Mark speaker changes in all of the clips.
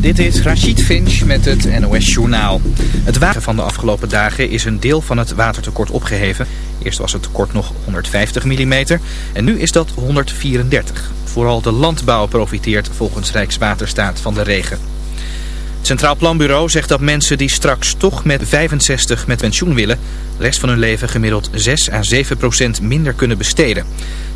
Speaker 1: Dit is Rachid Finch met het NOS Journaal. Het water van de afgelopen dagen is een deel van het watertekort opgeheven. Eerst was het tekort nog 150 mm en nu is dat 134. Vooral de landbouw profiteert volgens Rijkswaterstaat van de regen. Het Centraal Planbureau zegt dat mensen die straks toch met 65 met pensioen willen... de rest van hun leven gemiddeld 6 à 7 procent minder kunnen besteden.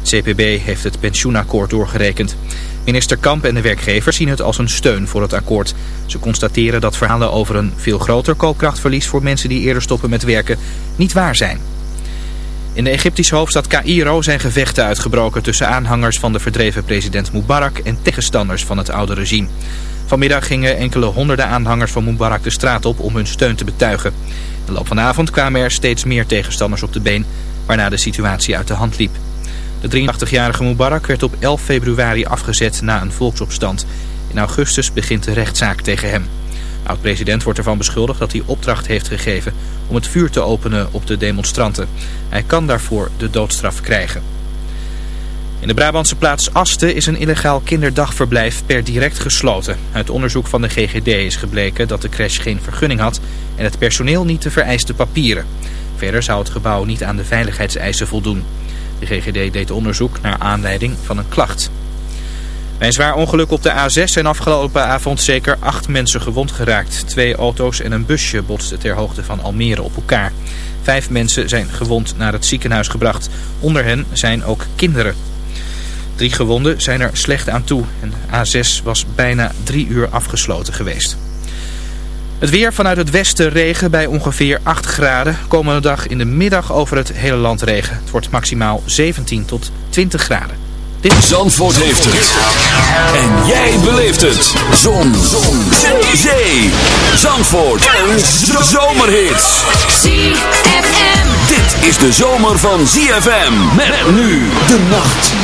Speaker 1: Het CPB heeft het pensioenakkoord doorgerekend. Minister Kamp en de werkgevers zien het als een steun voor het akkoord. Ze constateren dat verhalen over een veel groter koopkrachtverlies voor mensen die eerder stoppen met werken niet waar zijn. In de Egyptische hoofdstad Cairo zijn gevechten uitgebroken tussen aanhangers van de verdreven president Mubarak en tegenstanders van het oude regime. Vanmiddag gingen enkele honderden aanhangers van Mubarak de straat op om hun steun te betuigen. In de loop van avond kwamen er steeds meer tegenstanders op de been, waarna de situatie uit de hand liep. De 83-jarige Mubarak werd op 11 februari afgezet na een volksopstand. In augustus begint de rechtszaak tegen hem. De oud-president wordt ervan beschuldigd dat hij opdracht heeft gegeven om het vuur te openen op de demonstranten. Hij kan daarvoor de doodstraf krijgen. In de Brabantse plaats Asten is een illegaal kinderdagverblijf per direct gesloten. Uit onderzoek van de GGD is gebleken dat de crash geen vergunning had en het personeel niet de vereiste papieren. Verder zou het gebouw niet aan de veiligheidseisen voldoen. De GGD deed onderzoek naar aanleiding van een klacht. Bij een zwaar ongeluk op de A6 zijn afgelopen avond zeker acht mensen gewond geraakt. Twee auto's en een busje botsten ter hoogte van Almere op elkaar. Vijf mensen zijn gewond naar het ziekenhuis gebracht. Onder hen zijn ook kinderen. Drie gewonden zijn er slecht aan toe en de A6 was bijna drie uur afgesloten geweest. Het weer vanuit het westen regen bij ongeveer 8 graden. Komende dag in de middag over het hele land regen. Het wordt maximaal 17 tot 20 graden.
Speaker 2: Dit... Zandvoort heeft het. En jij beleeft het. Zon. Zon. Zee. Zee. Zandvoort. Een zomerhit.
Speaker 3: ZFM.
Speaker 2: Dit is de zomer van ZFM. Met nu de nacht.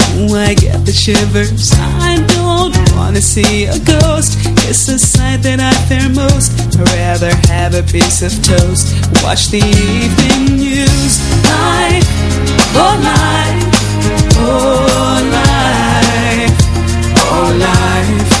Speaker 4: I
Speaker 5: get the shivers. I don't wanna see a ghost. It's the sight that I fear most. I'd rather have a piece of toast. Watch the evening news. Life, oh life, oh life, oh life.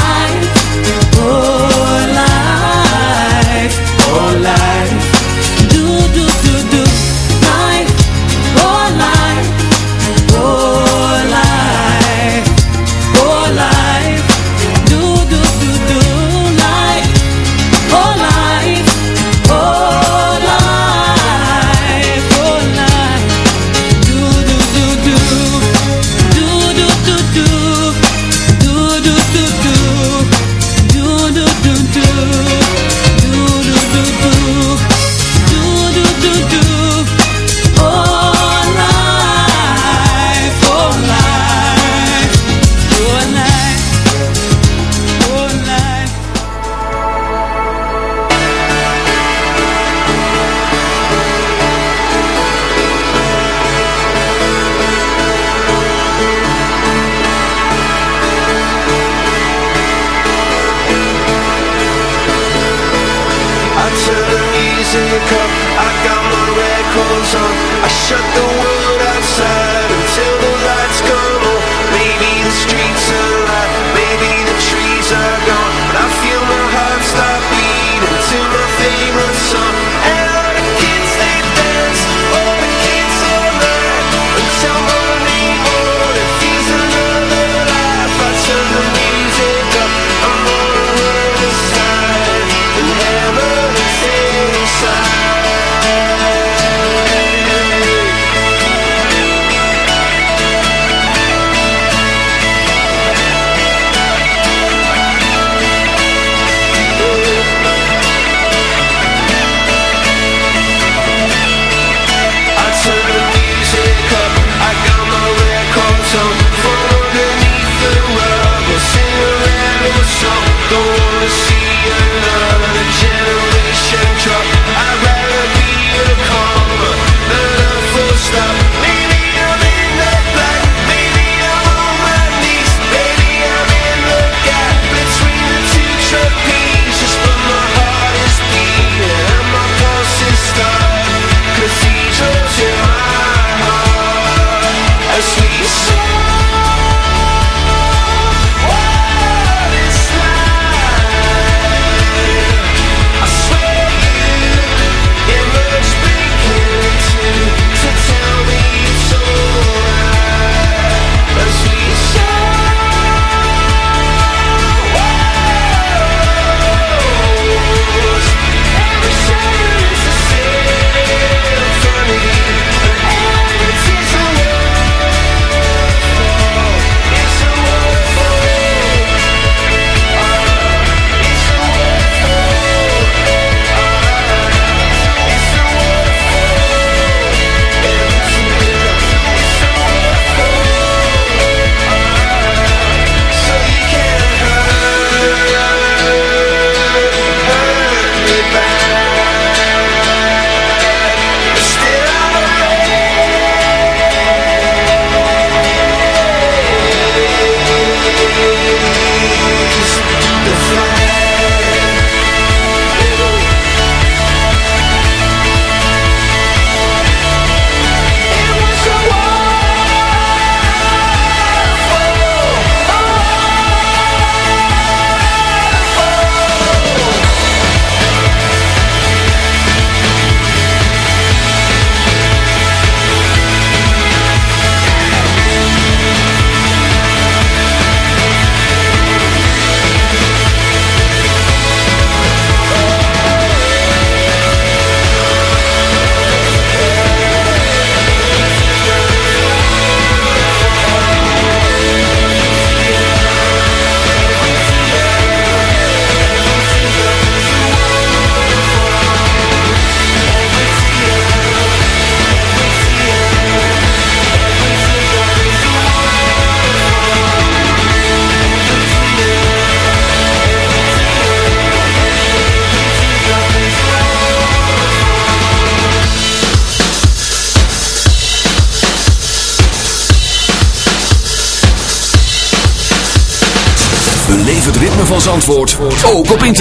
Speaker 5: whole life.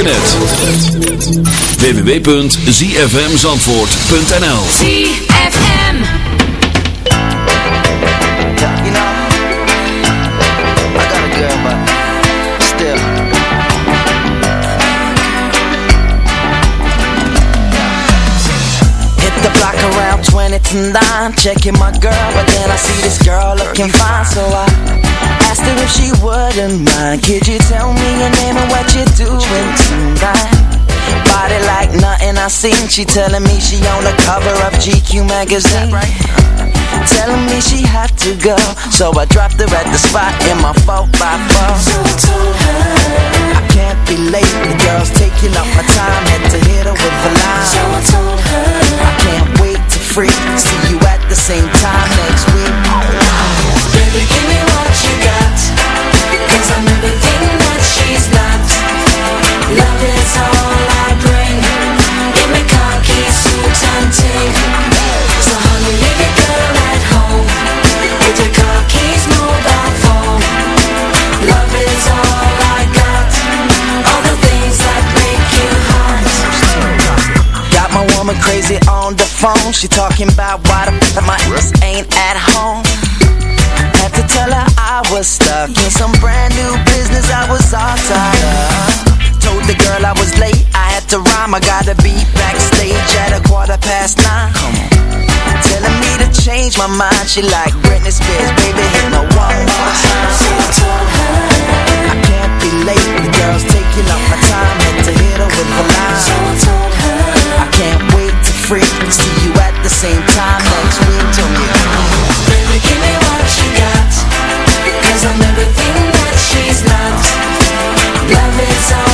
Speaker 2: Internet. www.zfmzandvoort.nl
Speaker 3: ZFM.
Speaker 6: Yeah, you know, I got a girl, but still. Hit the block around 20 to 9, checking my girl, but then I see this girl looking fine, so I asked her if she wouldn't mind. Could you tell me your name and what you're doing tonight? Body like nothing I seen, she telling me she on the cover of GQ magazine. Telling me she had to go. So I dropped her at the spot in my 4 by 4 So I told her. I can't be late. The girl's taking up my time. Had to hit her with a line. So I told her. I can't wait to freak See you at the same time next week crazy on the phone. She talking about why the my ass ain't at home. Had to tell her I was stuck in some brand new business I was all tied up Told the girl I was late, I to rhyme I gotta be backstage at a quarter past nine. Come on. Telling me to change my mind She like Britney Spears, baby hit me one more time So I told her I can't be late The girl's taking up my time Had to hit her with a line. So I told her I can't wait to freak See you at the same time next week Baby, give me what you got Cause I'm everything that she's not. Love is all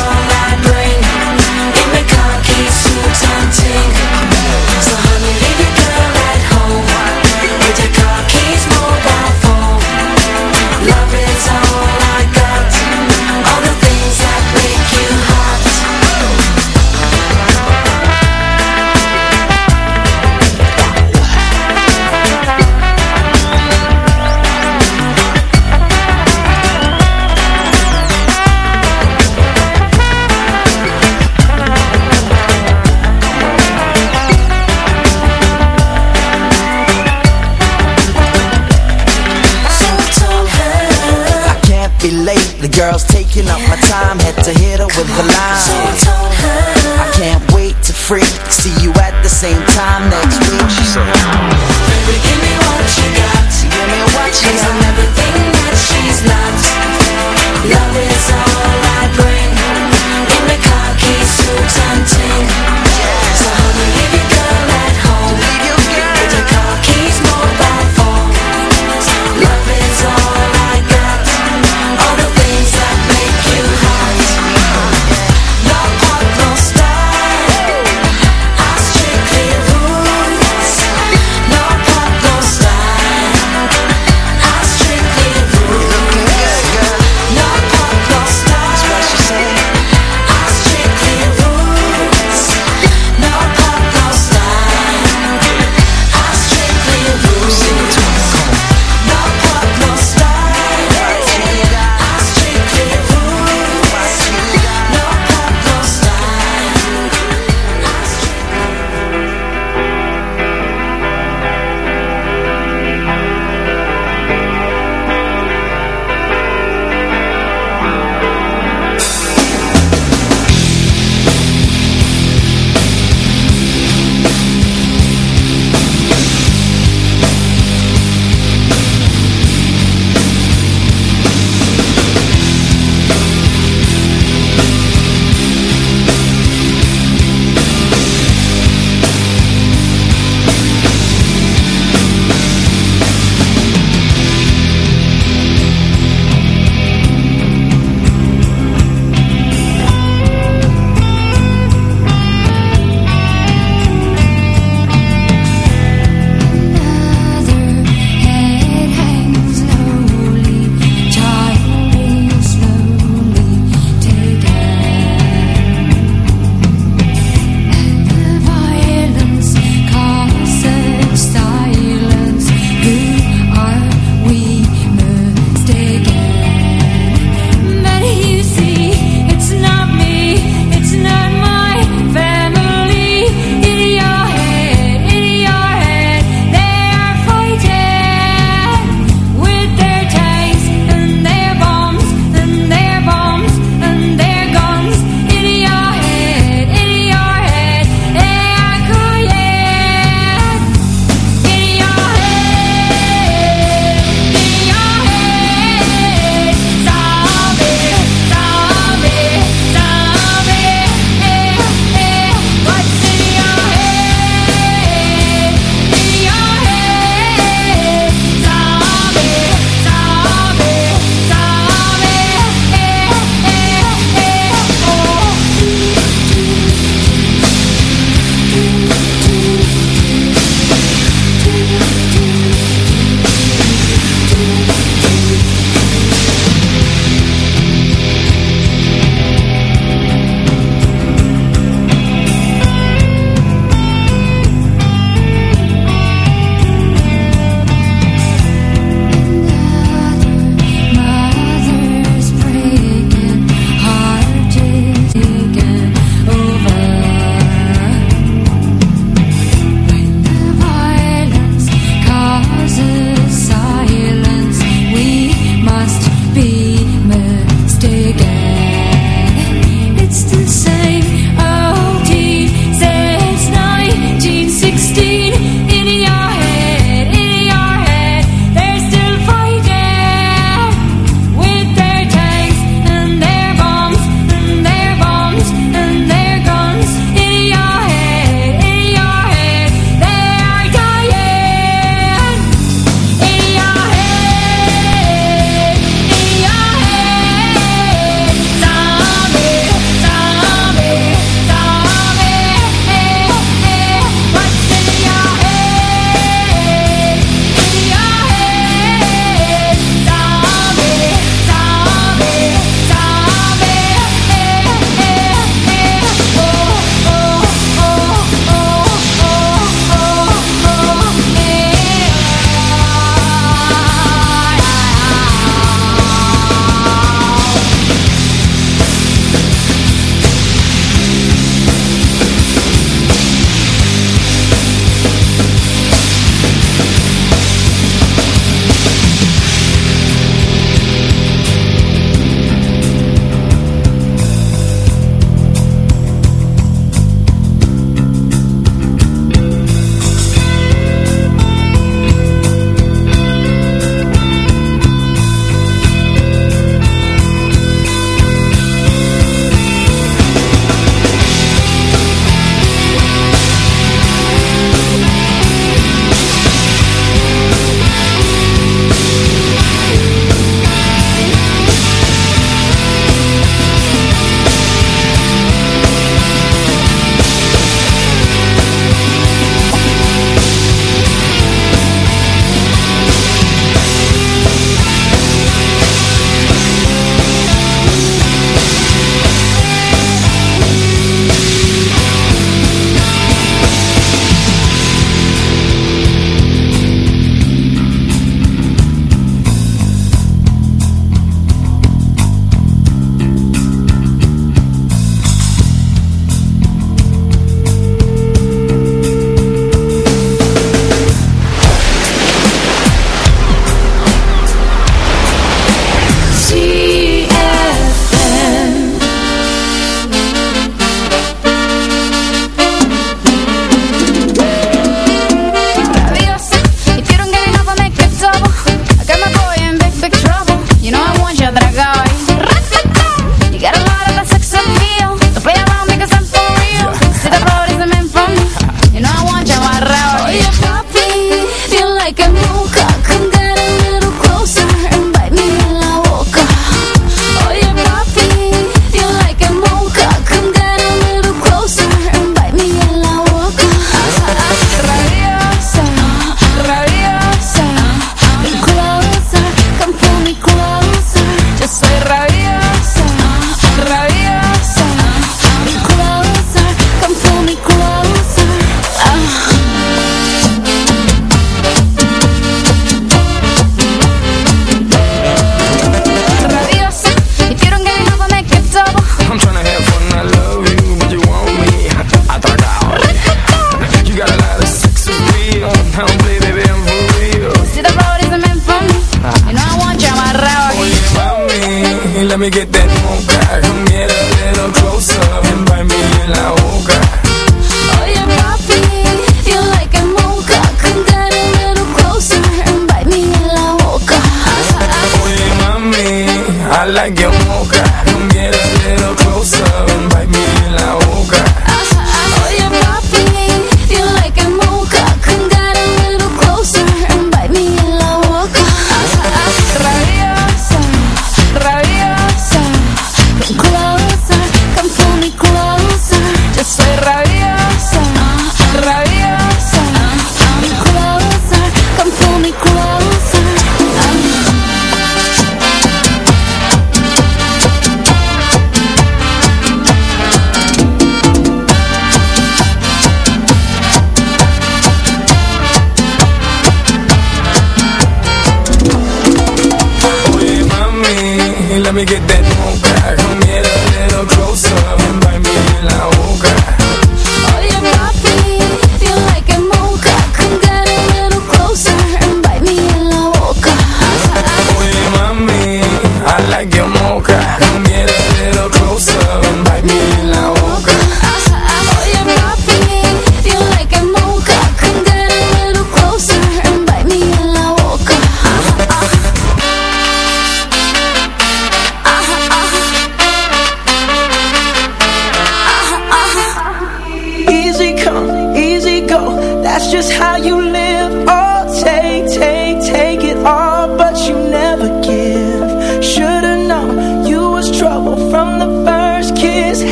Speaker 4: like
Speaker 7: your mocha.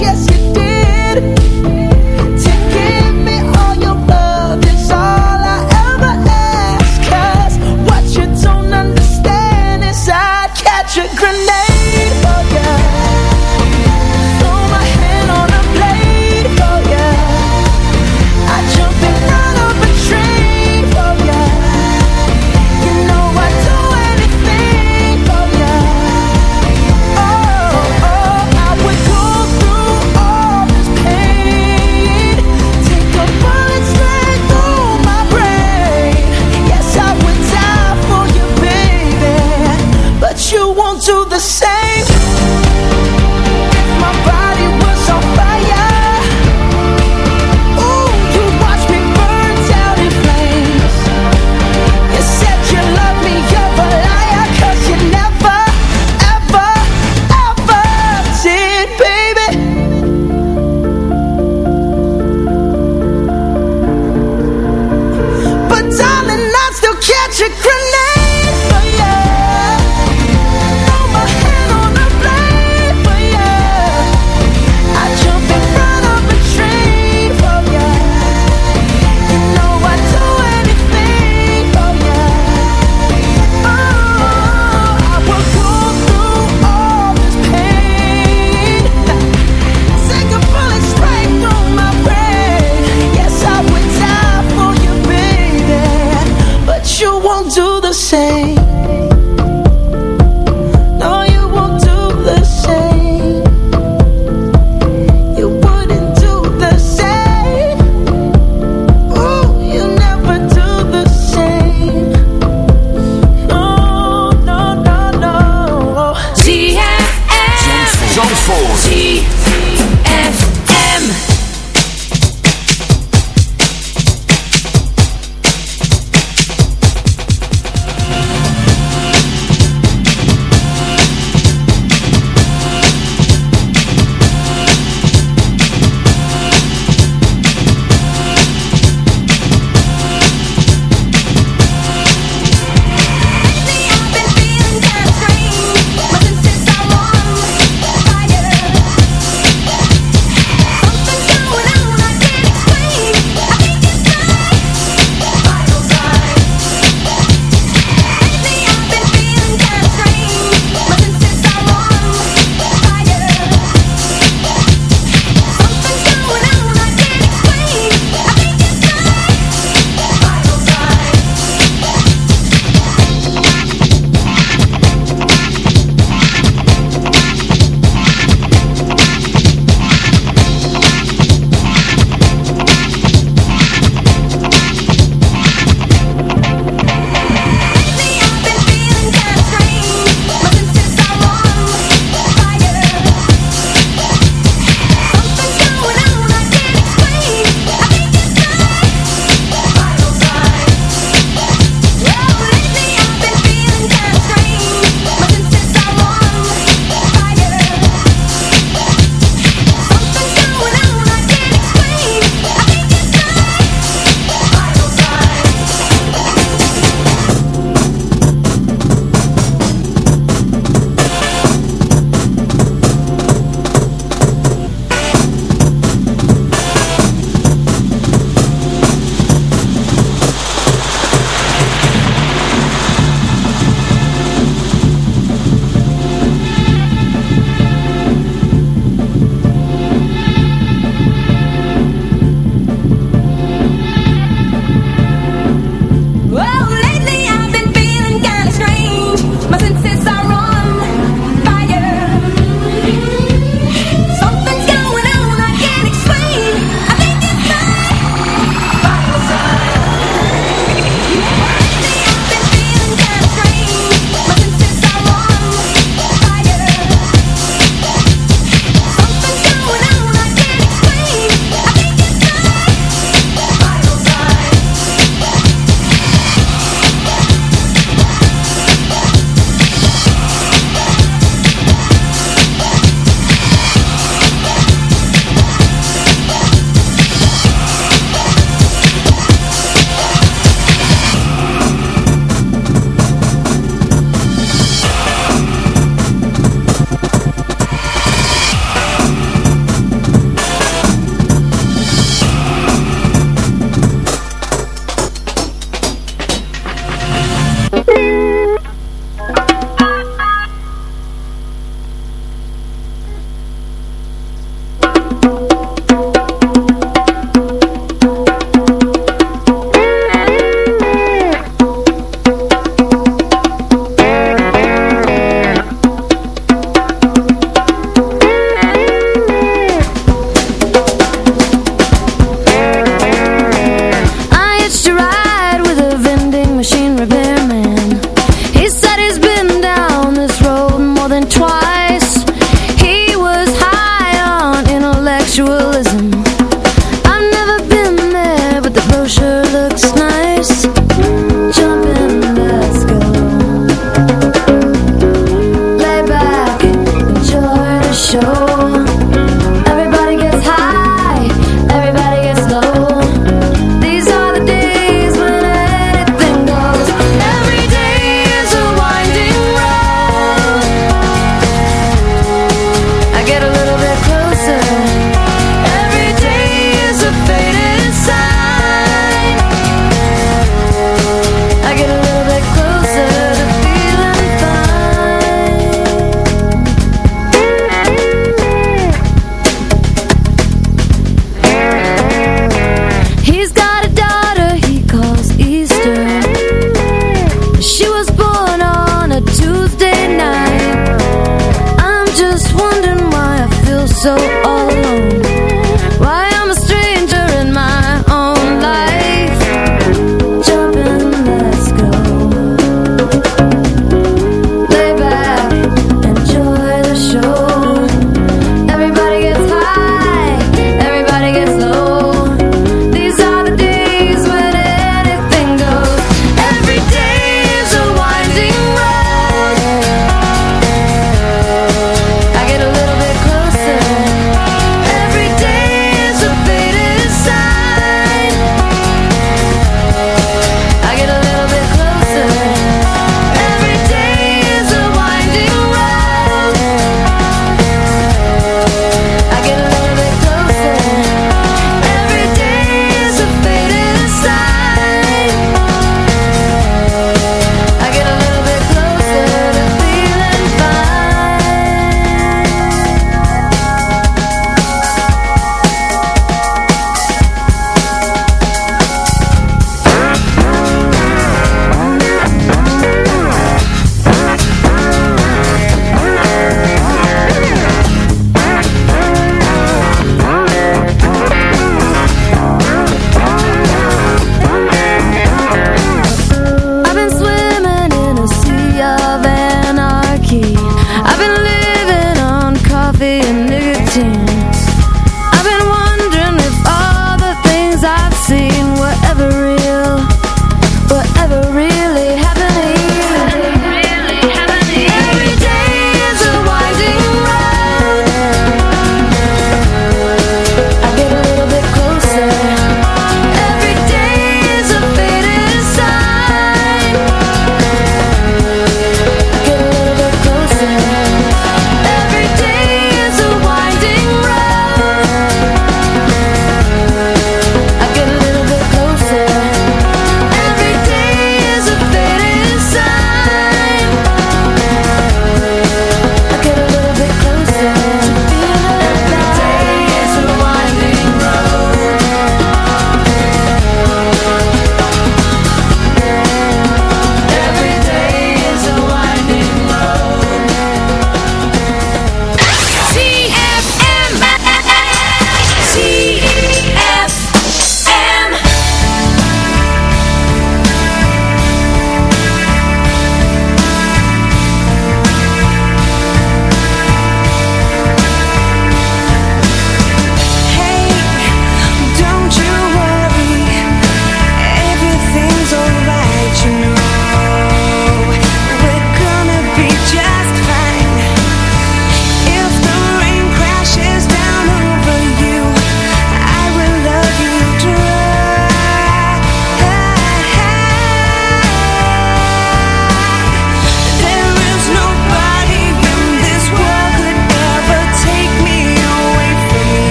Speaker 5: Yes, you did.